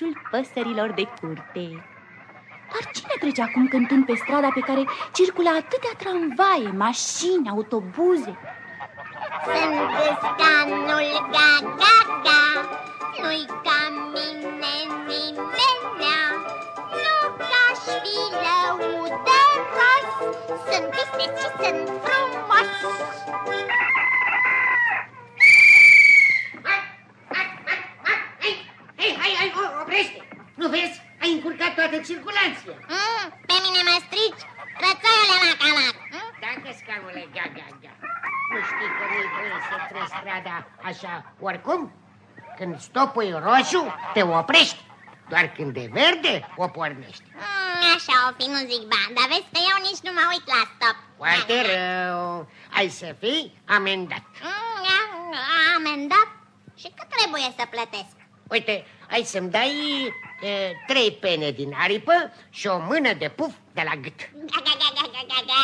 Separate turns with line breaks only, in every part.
în orașul păsărilor de curte. Dar cine trece acum cântând pe strada pe care circulă atâtea tramvaie, mașini, autobuze?
Sunt gâscanul ga-ga-ga, nu-i ca mine nimenea, nu ca-aș fi lăudăros, sunt triste și sunt frumos.
Hei, hai, hai, oprește! Nu vezi? Ai încurcat toată circulația.
Mm, pe mine mă strici, rățoiule la calac. Mm?
Dacă scaunule, ga, ga, ga. Nu știi că nu-i voie să treci strada așa oricum? Când stopul e roșu, te oprești. Doar când e verde, o pornești.
Mm, așa o fi, nu zic ba, dar vezi că eu nici nu mă uit la stop.
Foarte rău. Ai să fii amendat.
Mm, a- amendat? Și cât trebuie să plătesc?
Uite, ai să-mi dai e, trei pene din aripă și o mână de puf de la gât.
Ga, ga, ga, ga, ga, ga, ga.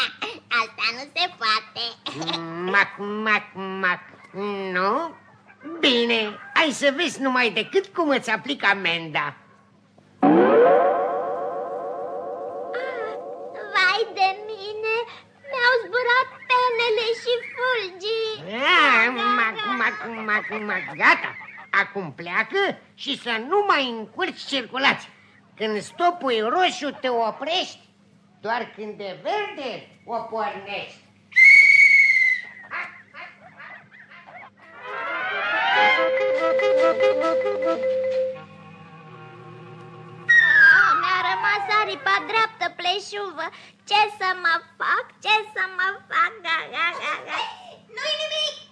Asta nu se poate.
Mac, mac, mac. Nu? Bine, ai să vezi numai decât cum îți aplic amenda.
Vai de mine, mi-au zburat penele și fulgii.
Ah, mac, mac, mac, mac, gata. Acum pleacă și să nu mai încurci circulația. Când stopul e roșu, te oprești. Doar când e verde, o pornești.
Ah, mi-a rămas aripa dreaptă pleșuvă. Ce să mă fac? Ce să mă fac? Ga, ga, ga, ga. Nu-i nimic!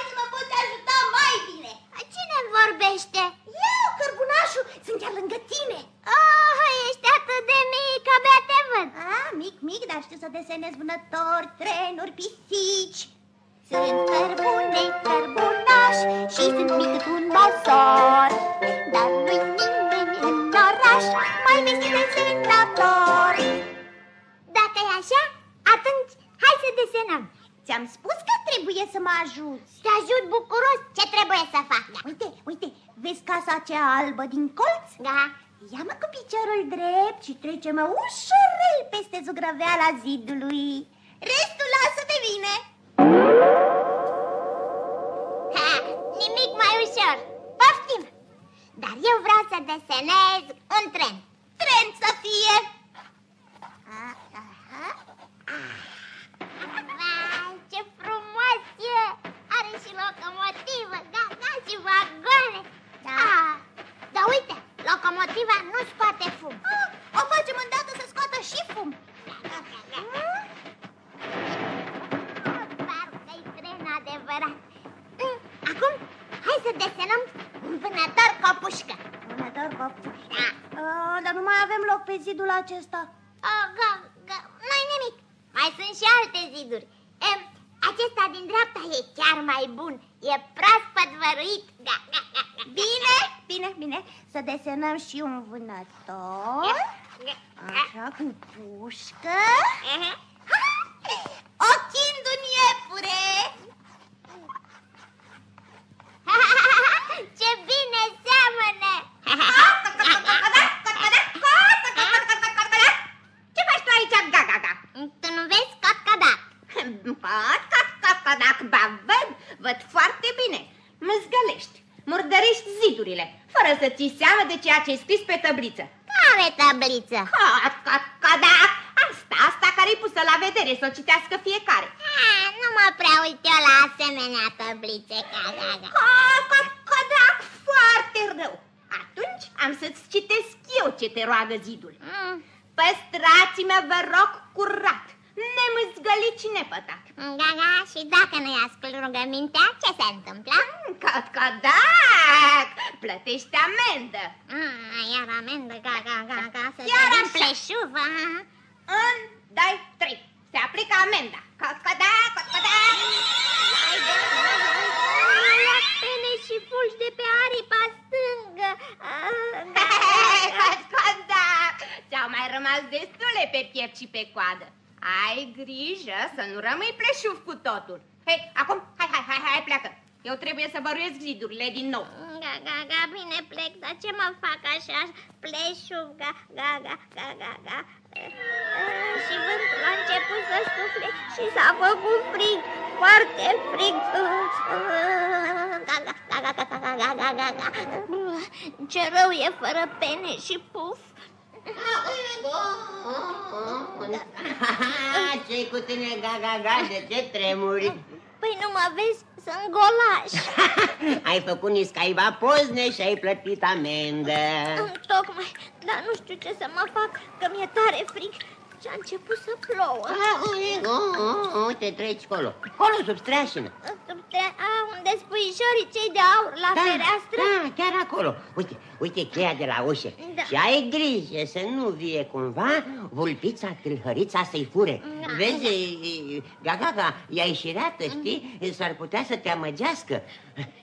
Hai să mă poți ajuta mai bine! Cine vorbește? Eu, cărbunașul, sunt chiar lângă tine. Oh, ești atât de mic, abia te văd. Ah, mic, mic, dar știu să desenez vânători, trenuri, pisici. Sunt cărbune, cărbunaș și sunt mic cât un măsor. Dar nu-i nimeni în oraș mai mic desenator. Dacă e așa, atunci hai să desenăm. Ți-am spus că trebuie să mă ajuți. Te ajut bucuros. Ce trebuie să fac? Uite, uite, vezi casa aceea albă din colț? Da. Ia-mă cu piciorul drept și trece-mă ușurel peste zugrăveala zidului. Restul lasă de mine. Ha, nimic mai ușor. Poftim! Dar eu vreau să desenez un tren. Tren să fie! Vai, ce frumos e! Are și locomotivă, da, da, și vagoane. Da. Ah, dar uite, locomotiva nu scoate fum. Ah, o facem îndată să scoată și fum. Mm? Parcă-i tren adevărat. Mm, Acum, hai să desenăm un vânător cu o pușcă. Vânător cu o pușcă? Da. dar nu mai avem loc pe zidul acesta. Oh, ga, ga, nu-i nimic. Mai sunt și alte ziduri. Em, acesta din dreapta e chiar mai bun. E proaspăt văruit. Ga, ga, ga, ga. Bine, bine, bine. Să desenăm și un vânător. Așa, cu pușcă. Ochind un iepure. Ce bine seamănă!
Ce faci tu aici, ga-ga-ga?
Tu nu vezi cotcadac?
Pot, cot, cot, codac, ba, văd, văd foarte bine. Măzgălești, murdărești zidurile, fără să ții seama de ceea ce ai scris pe tăbliță.
Care tabliță?
Cot, cot, codac, asta, asta care-i pusă la vedere, să o citească fiecare.
Ah, nu mă prea uit eu la asemenea tablițe ca gaga.
Cot, cot, codac, foarte rău. Atunci am să-ți citesc eu ce te roagă zidul.
Mm,
Păstrați-mă, vă rog, curat, nemâzgălit și nepătat.
gaga, și dacă nu-i ascult rugămintea, ce se întâmplă?
Cot, codac, plătești amendă.
Ah, iar amendă, gaga, gaga, să
Iar
vedem
așa.
pleșuva.
Un, doi, trei. Se aplică amenda. Cot, codac, cot, codac.
Ia pene și fulgi de pe aripa stângă. Ah,
Cot, codac. Ți-au mai rămas destule pe piept și pe coadă. Ai grijă să nu rămâi pleșuf cu totul. Hei, acum, hai, hai, hai, hai, pleacă. Eu trebuie să băruiesc zidurile din nou.
Ga, ga, ga, bine plec, dar ce mă fac așa? Pleșuv, ga, ga, ga, ga, ga, ga. Uh, Și vântul a început să sufle și s-a făcut frig, foarte frig. Uh, uh, Ga, ga, ga, ga, ga, ga, ga, ga, ga, ga. Uh, Ce rău e fără pene și puf.
Ce-i cu tine, gaga-ga, de ce tremuri?
Păi nu mă vezi? Sunt golaș.
ai făcut niscaiva pozne și ai plătit amendă.
Tocmai, dar nu știu ce să mă fac, că mi-e tare frig și a început să plouă.
Uite, treci colo. Colo, sub streașină.
A, unde spuișorii cei de aur la fereastră?
Da, chiar acolo. Uite, uite cheia de la ușă.
Da.
Și ai grijă să nu vie cumva vulpița tâlhărița să-i fure.
Da.
Vezi, e, e, Gagaga, ea e șireată, știi? S-ar putea să te amăgească.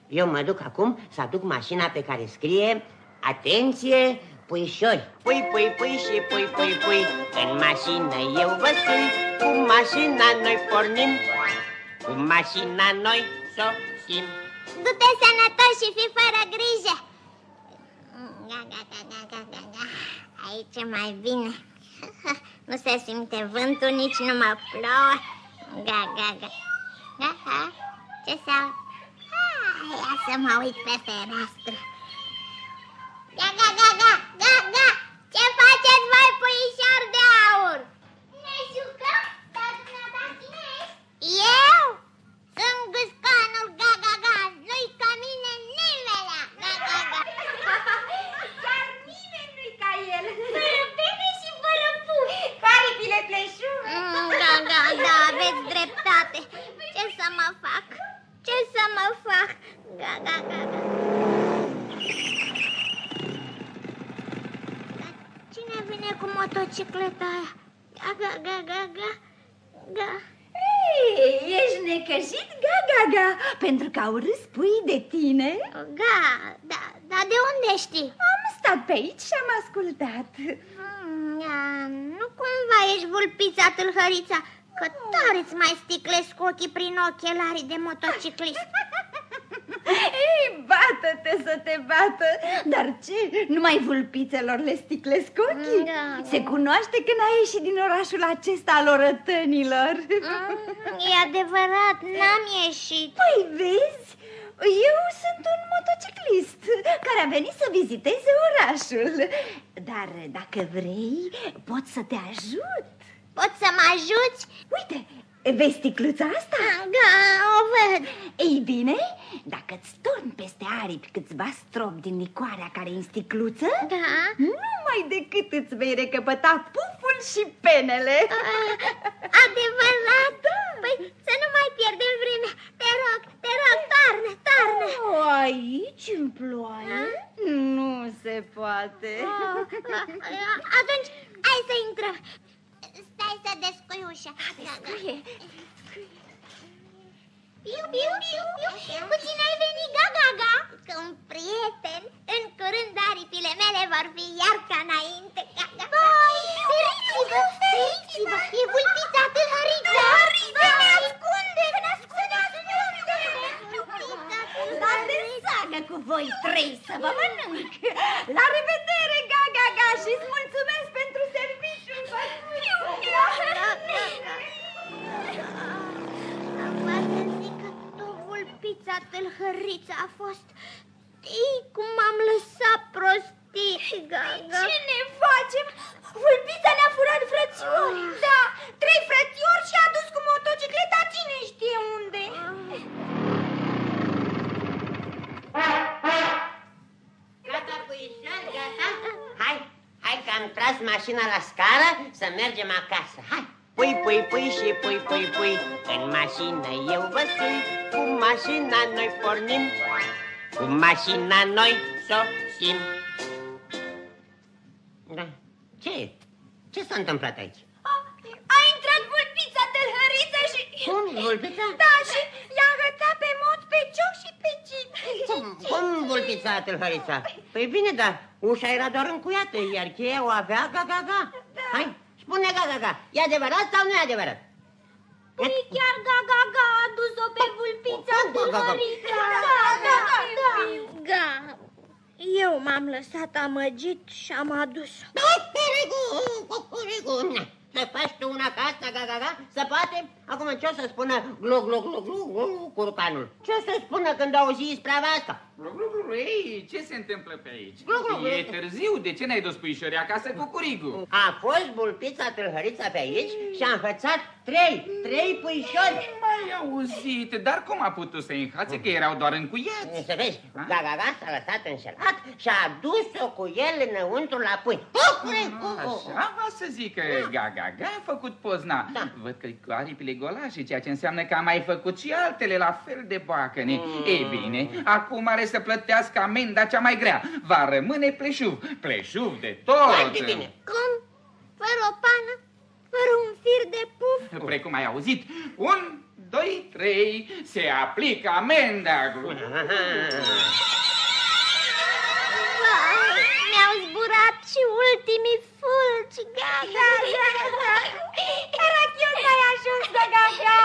Eu mă duc acum să aduc mașina pe care scrie Atenție, puișori! Pui, pui, pui și pui, pui, pui În mașină eu vă sui Cu mașina noi pornim Cu mașina noi sosim
Du-te sănătos și fii fără grijă. Ga, ga, ga, ga, ga, ga, ga. Aici e mai bine. Nu se simte vântul, nici nu mă plouă. Ga, ga, ga. Ga, ga. Ce să... Ah, Ia să mă uit pe fereastră. Ga, ga, ga, ga, ga, ga. Ce faceți voi, puișor de aur? Ne jucăm, dar dumneata cine ești? Eu? Sunt gâscanul Ga-Ga-Ga, nu-i ca mine nimelea Ga-Ga-Ga
Chiar nimeni nu-i ca el.
Fără pene și fără puf
Cu aripile pleșuve.
Mm, Ga-Ga, da, aveți dreptate Ce să mă fac? Ce să mă fac? Ga-Ga-Ga Cine vine cu motocicleta aia? Ga-Ga-Ga-Ga Ga
Ei, ești necăjit, Gagaga, pentru că au râs puii de tine?
Ga, da, dar de unde știi?
Am stat pe aici și am ascultat.
Mm, ia, nu cumva ești vulpița tâlhărița Că tare îți mai sticlesc ochii prin ochelarii de motociclist
Ei, bată-te să te bată Dar ce, numai vulpițelor le sticlesc ochii?
Da.
Se cunoaște când ai ieșit din orașul acesta al orătănilor
mm, E adevărat, n-am ieșit
Păi vezi, eu sunt un motociclist care a venit să viziteze orașul Dar dacă vrei, pot să te ajut
Poți să mă ajuți?
Uite, vezi sticluța asta?
Da, o văd.
Ei bine, dacă îți torni peste aripi câțiva strop din licoarea care e în sticluță
Da.
Numai decât îți vei recăpăta puful și penele.
Ah, Adevărat? Păi să nu mai pierdem vremea Te rog, te rog, toarnă, toarnă.
O, aici în ploaie? Nu se poate.
Oh, ah, Atunci, hai să intrăm Stai să descui ușa
Descuie.
Piu, piu, piu, piu Cu cine ai venit, ga-ga-ga? Cu un prieten În curând aripile mele vor fi iar ca înainte ga-ga. Vai, feriți-vă, feriți-vă E vulpița tâlhăriță Vai, ne ascunde Ne ascunde
Dar de sagă cu voi trei să vă mănânc La revedere, Gaga-Ga și-ți mulțumesc pentru serviciul făcut
Poate zic că tu, vulpița tâlhăriță a fost Știi cum m-am lăsat prostii, Gaga
Ce ne facem? Vulpița ne-a furat frățiori Da, trei frățiori și a dus cu motocicleta cine știe unde
Gata, puișori, gata? Hai, hai că am tras mașina la scară să mergem acasă. Hai! Pui, pui, pui și pui, pui, pui În mașină eu vă sui Cu mașina noi pornim Cu mașina noi sosim Da, ce e? Ce s-a întâmplat aici?
A intrat vulpița tâlhăriță și...
Cum, vulpița?
Da, și i-a agățat pe mod pe cioc și pe cit
Cum, cum vulpița tâlhărița? Păi bine, dar ușa era doar încuiată, iar cheia o avea ga-ga-ga. Hai, spune ga-ga-ga, e adevărat sau nu e adevărat?
Păi chiar Gaga-ga a dus-o pe vulpița Da, eu m-am lăsat amăgit și am adus-o.
Să faci tu una ca asta, ga, ga, ga, să poate? Acum ce o să spună glu, glu, glu, glu, glu, curcanul? Ce o să spună când auzi isprava asta?
Glu, glu, glu, ei, ce se întâmplă pe aici?
Glu, glu, glu.
E târziu, de ce n-ai dus puișorii acasă cu curigul?
A fost bulpița tâlhărița pe aici și a înfățat trei, trei puișori.
Mai auzit, dar cum a putut să-i înhațe că erau doar încuiați?
Să vezi,
A?
Gagaga s-a lăsat înșelat și a dus-o cu el înăuntru la pui.
Așa va să zică Gaga, a făcut pozna.
Da.
Văd că cu aripile golașe, ceea ce înseamnă că a mai făcut și altele la fel de boacăne.
Mm.
Ei bine, acum are să plătească amenda cea mai grea. Va rămâne pleșuv, pleșuv de tot.
Foarte bine.
Cum? Fără o pană? Fără un fir de puf?
Precum ai auzit, un, doi, trei, se aplică amenda.
Vai, mi-au zburat și ultimii fulgi. Gaga, gaga. Carachiu, n-ai ajuns de gaga.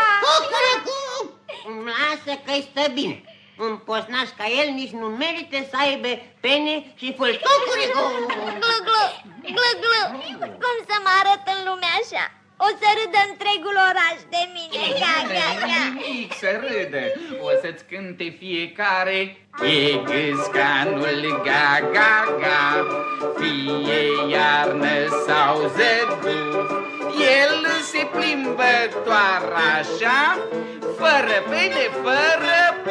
Lasă că-i stă bine. Un posnaș ca el nici nu merită să aibă pene și fâltucuri.
Glu, glu, glu, glu. Cum să mă arăt în lumea așa? O să râdă întregul oraș de mine. Gaga, gaga.
Nimic să râdă, o să-ți cânte fiecare E gâscanul ga-ga-ga Fie iarnă sau zăduf El se plimbă doar așa Fără pene, fără puf
E gâscanul ga-ga-ga Fie iarnă sau zăduf El se plimbă doar așa Fără pene, fără Da,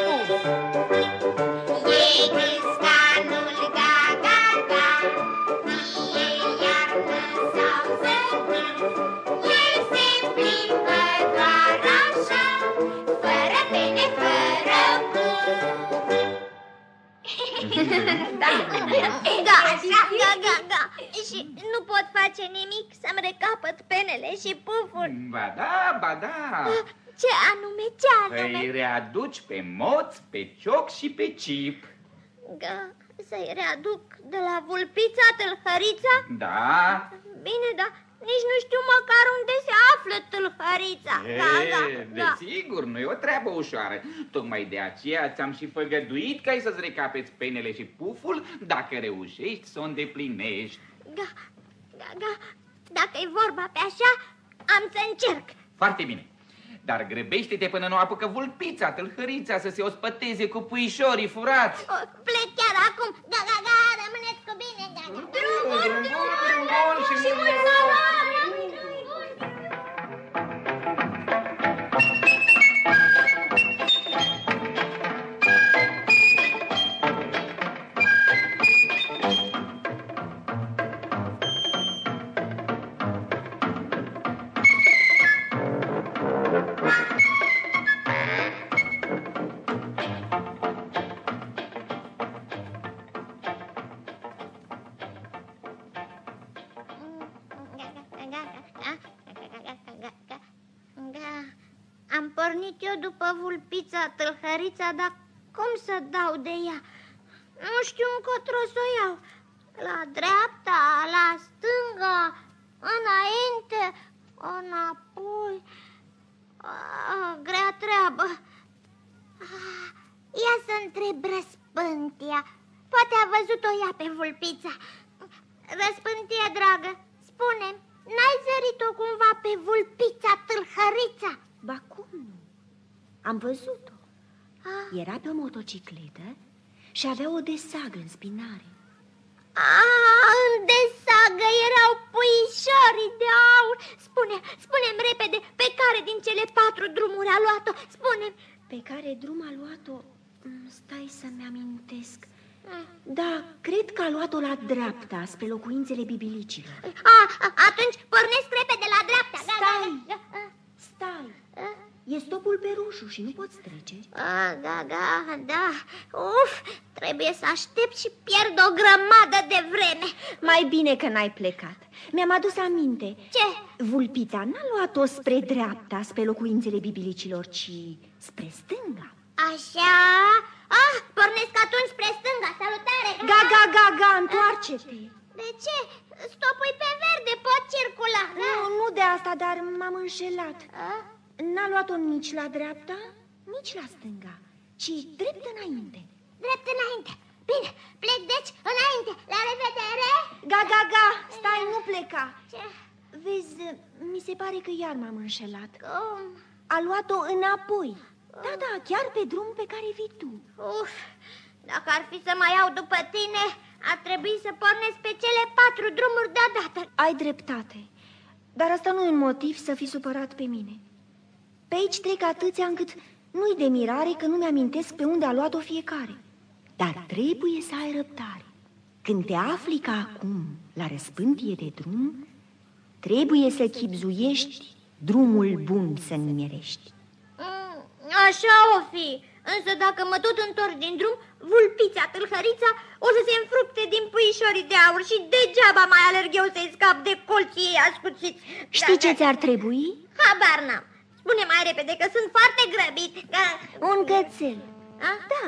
da, da, da, da Și nu pot face nimic să-mi recapăt penele și puful
Ba da, ba da
Ce anume, ce anume?
Îi readuci pe moț, pe cioc și pe cip
Da, să-i readuc de la vulpița tâlhărița?
Da,
Bine, dar nici nu știu măcar unde se află tâlhărița. Da, da,
E,
da.
desigur, nu e o treabă ușoară. Tocmai de aceea ți-am și făgăduit că ai să-ți recapeți penele și puful dacă reușești să o îndeplinești.
Da, da, da. Dacă e vorba pe așa, am să încerc.
Foarte bine. Dar grăbește-te până nu apucă vulpița, tâlhărița să se ospăteze cu puișorii furați.
O, plec chiar acum. Vulpița, tâlhărița, dar cum să dau de ea? Nu știu încotro să o iau. La dreapta, la stânga, înainte, înapoi. Ah, grea treabă. Ah, ia să întreb răspântia. Poate a văzut-o ea pe vulpița. Răspântie, dragă, spune n-ai zărit-o cumva pe vulpița tâlhărița?
Ba cum nu? Am văzut-o.
Ah,
Era pe o motocicletă și avea o desagă în spinare.
ah, în desagă erau puișorii de aur. Spune, spune repede, pe care din cele patru drumuri a luat-o? spune
Pe care drum a luat-o? Mm, Stai să-mi amintesc.
Mm.
Da, cred că a luat-o la dreapta, spre locuințele bibilicilor.
Ah, ah, atunci pornesc repede la dreapta. Da, da,
Stai!
da, da.
Stai!
Ah.
E stopul pe roșu și nu poți trece.
Ah, da, da, da. Uf, trebuie să aștept și pierd o grămadă de vreme.
Mai bine că n-ai plecat. Mi-am adus aminte.
Ce?
Vulpita n-a luat-o spre dreapta, spre locuințele bibilicilor, ci spre stânga.
Așa? Ah, pornesc atunci spre stânga. Salutare!
Ga, ga, ga, ga, întoarce-te!
De ce? Stopul pe verde, pot circula.
Nu, nu de asta, dar m-am înșelat.
Ah,
N-a luat-o nici la dreapta, nici la stânga, ci drept înainte.
Drept înainte. Bine, plec deci înainte. La revedere!
Ga, ga, ga, stai, nu pleca.
Ce?
Vezi, mi se pare că iar m-am înșelat.
Cum?
A luat-o înapoi. Da, da, chiar pe drum pe care vii tu.
Uf, dacă ar fi să mai iau după tine, ar trebui să pornesc pe cele patru drumuri deodată.
Ai dreptate, dar asta nu e un motiv să fii supărat pe mine. Pe aici trec atâția încât nu-i de mirare că nu mi-amintesc pe unde a luat-o fiecare. Dar trebuie să ai răbdare. Când te afli ca acum la răspântie de drum, trebuie să chipzuiești drumul bun să nimerești.
Mm, așa o fi, însă dacă mă tot întorc din drum, vulpița, tâlhărița, o să se înfructe din puișorii de aur și degeaba mai alerg eu să-i scap de colții ei ascuțiți.
Știi
Da,
ce
da.
ți-ar trebui?
Habar n-am. Spune mai repede că sunt foarte grăbit. Că...
Un gățel.
A?
Da,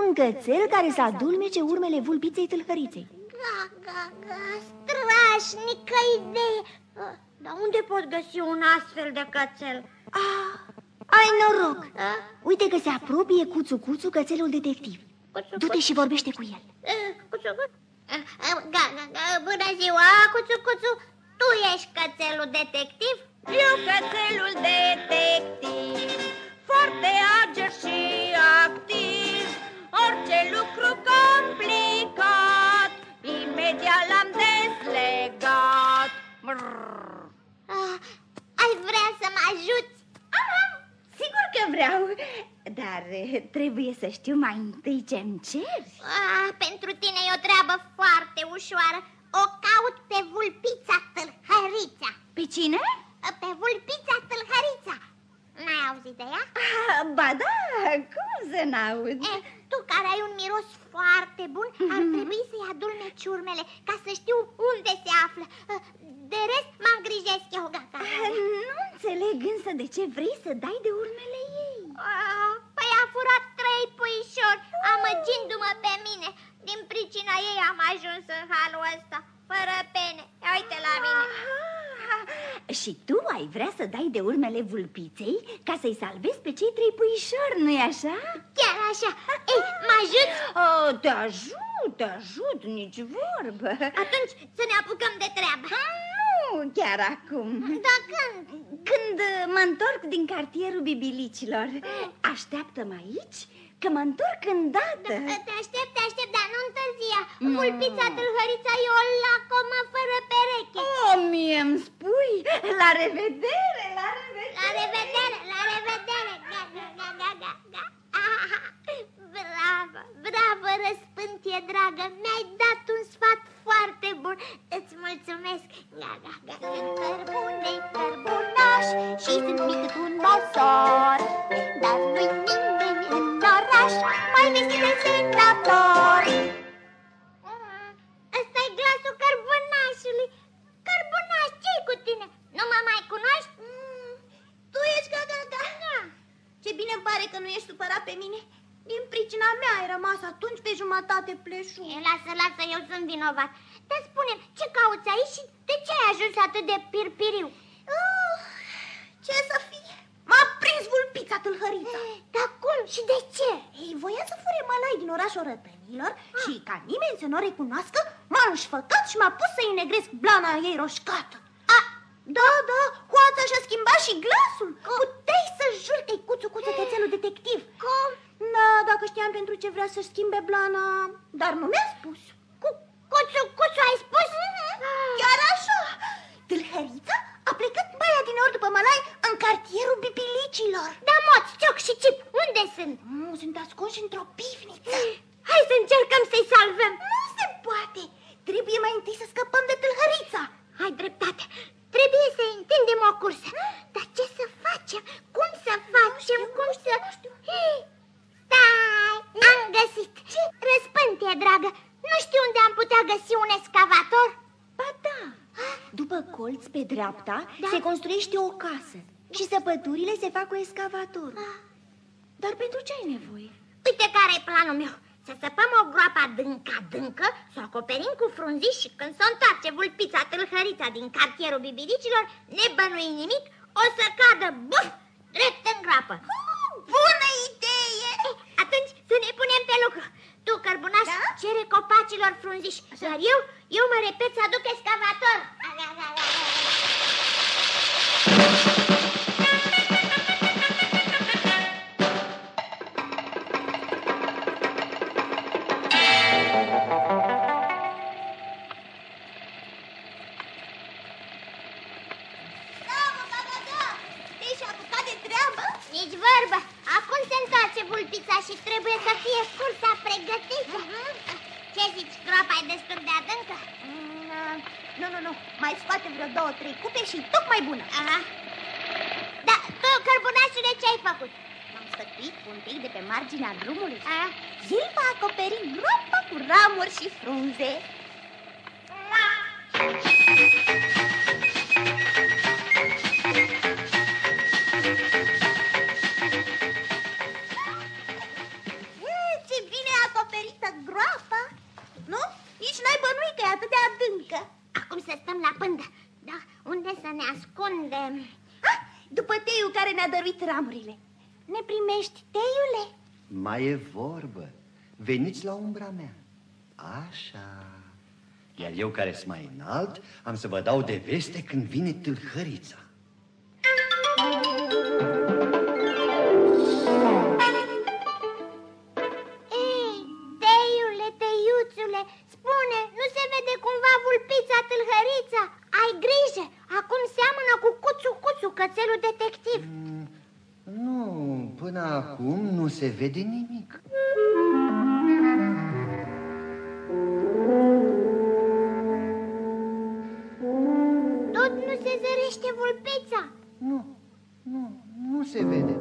un gățel care să adulmece urmele vulpiței tâlhăriței.
Ga, ga, ga, strașnică idee. Ah, Dar unde pot găsi un astfel de cățel?
Ah, ai noroc!
A?
Uite că se apropie Cuțu-Cuțu, cățelul detectiv.
Cuțu,
Du-te și vorbește cu el.
Eh, Cuțu, cuțu. Eh, eh, ga, ga, ga, Bună ziua, Cuțu, Cuțu. Tu ești cățelul detectiv?
Eu cățelul detectiv, foarte ager și activ, orice lucru complicat, imediat l-am deslegat. Brrr.
Ah, ai vrea să mă ajuți?
Sigur că vreau, dar eh, trebuie să știu mai întâi ce-mi ceri.
Ah, pentru tine e o treabă foarte ușoară. O caut pe vulpița tâlhărița.
Pe cine?
Pe vulpița tâlhărița. N-ai auzit de ea?
Ah, ba da, cum să n-aud?
Eh, tu care ai un miros foarte bun, ar trebui să-i adulmeci urmele ca să știu unde se află. Eh, De rest mă îngrijesc eu, gata.
Ah, Nu înțeleg însă de ce vrei să dai de urmele ei.
Ah, Păi a furat trei puișori, amăgindu-mă pe mine. Din pricina ei am ajuns în halul ăsta, fără pene. Ia uite la mine.
Ah, și tu ai vrea să dai de urmele vulpiței ca să-i salvezi pe cei trei puișori, nu-i așa?
Chiar așa. Ei, mă ajut?
Oh, te ajut, te ajut, nici vorbă.
Atunci să ne apucăm de treabă.
Nu, chiar acum.
Da când?
Când uh, mă întorc din cartierul bibilicilor, așteaptă-mă aici că mă întorc îndată.
Te aștept, te aștept, dar nu întârzia. Vulpița tâlhărița e o lacomă fără pereche.
Oh, mie îmi spui, la revedere, la revedere.
La revedere, la revedere. Ga, ga, ga, ga, ga, ga. Ah, Bravo, bravo, răspântie dragă. Mi-ai dat un sfat foarte bun. Îți mulțumesc. Ga, ga, ga. Sunt cărbune, cărbunaș și sunt mic cât un mosor. Dar nu-i nimeni în oraș mai vestit de senator. ăsta e glasul cărbunașului. Cărbunaș, ce cu tine? Nu mă mai cunoști? Mm, tu ești gaga, gaga.
Ce bine îmi pare că nu ești supărat pe mine. Din pricina mea ai rămas atunci pe jumătate pleșu.
E, lasă, lasă, eu sunt vinovat. Dar spune ce cauți aici și de ce ai ajuns atât de pirpiriu?
Oh, ce să fie? M-a prins vulpița tâlhărița.
Dar cum și de ce?
Ei, voia să fure mălai din orașul rătănilor și ca nimeni să nu o recunoască, m-a înșfăcat și m-a pus să-i negresc blana ei roșcată. A, da, da, hoața și-a schimbat și glasul. Puteai să juri că-i cuțu cuțu cățelul detectiv.
Cum?
Da, dacă știam pentru ce vrea să-și schimbe blana, dar nu mi-a spus.
Cu, cuțu, cuțu, ai spus?
Chiar așa! Tâlhărița a plecat mai adineori după mălai în cartierul bibilicilor.
Da, moț, cioc și cip, unde sunt?
Nu, sunt ascunși într-o dreapta
da.
se construiește o casă și săpăturile se fac cu escavator. Da. Ah. Dar pentru ce ai nevoie?
Uite care e planul meu. Să săpăm o groapă adâncă, adâncă, să o acoperim cu frunziș și când se întoarce vulpița tâlhărița din cartierul bibiricilor, nebănui nimic, o să cadă, buf, drept în groapă.
Bună idee!
Eh, atunci să ne punem pe lucru. Tu, cărbunaș, da? cere copacilor frunziș, Așa.
iar eu, eu mă repet să aduc escavator. Aga, da, aga, da, da,
Aha. Da, tu, cărbunașule, ce ai făcut?
M-am stătuit un pic de pe marginea drumului.
A?
El va acoperi groapa cu ramuri și frunze. Mm, ne-a dăruit ramurile. Ne primești, teiule?
Mai e vorbă. Veniți la umbra mea. Așa. Iar eu care sunt mai înalt, am să vă dau de veste când vine tâlhărița.
Se vede
nimic.
Tot nu se zărește vulpița.
Nu, nu, nu se vede.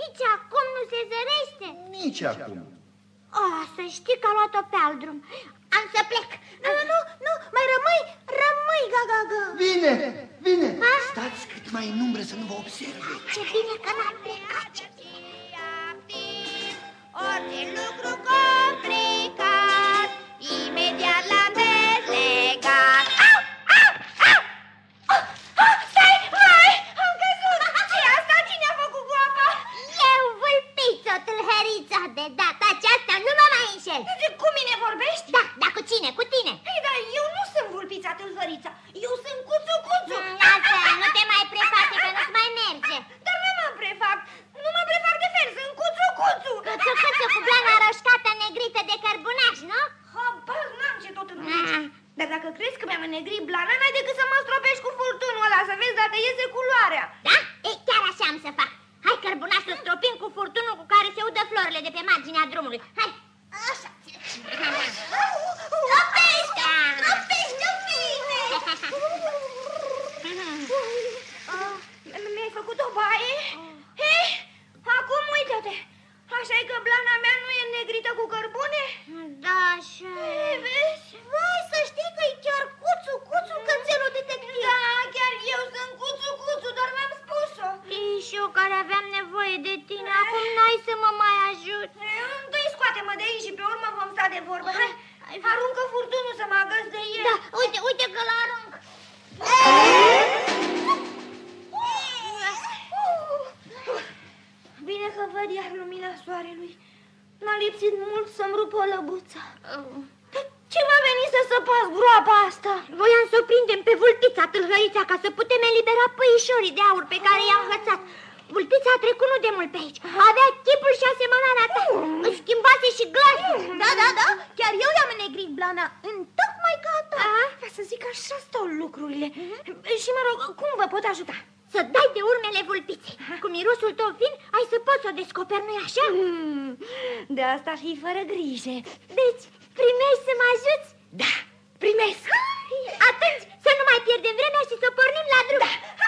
Nici acum nu se zărește.
Nici acum.
Oh, să știi că a luat-o pe alt drum. Am să plec.
Nu, nu, nu, nu, mai rămâi, rămâi, gaga
Vine, vine. Stați cât mai în umbră să nu vă observe.
Ce bine că n-am plecat.
Lipsit mult să-mi rupă lăbuța. Dar ce v-a venit să săpați groapa asta?
Voiam să o prindem pe vulpița tâlhărița ca să putem elibera păișorii de aur pe care i-am hățat. Vulpița a trecut nu de mult pe aici. Avea chipul și asemănarea ta. Își schimbase și glasul.
Da, da, da, chiar eu i-am înnegrit blana în tocmai ca a ta.
A?
Ca să zic așa stau lucrurile. Și mă rog, cum vă pot ajuta?
să dai de urmele vulpiței. Cu mirosul tău fin, ai să poți să o descoperi, nu-i așa?
Mm, de asta fi fără grijă.
Deci, primești să mă ajuți? Da,
primesc.
Atunci să nu mai pierdem vremea și să pornim la drum.
Da.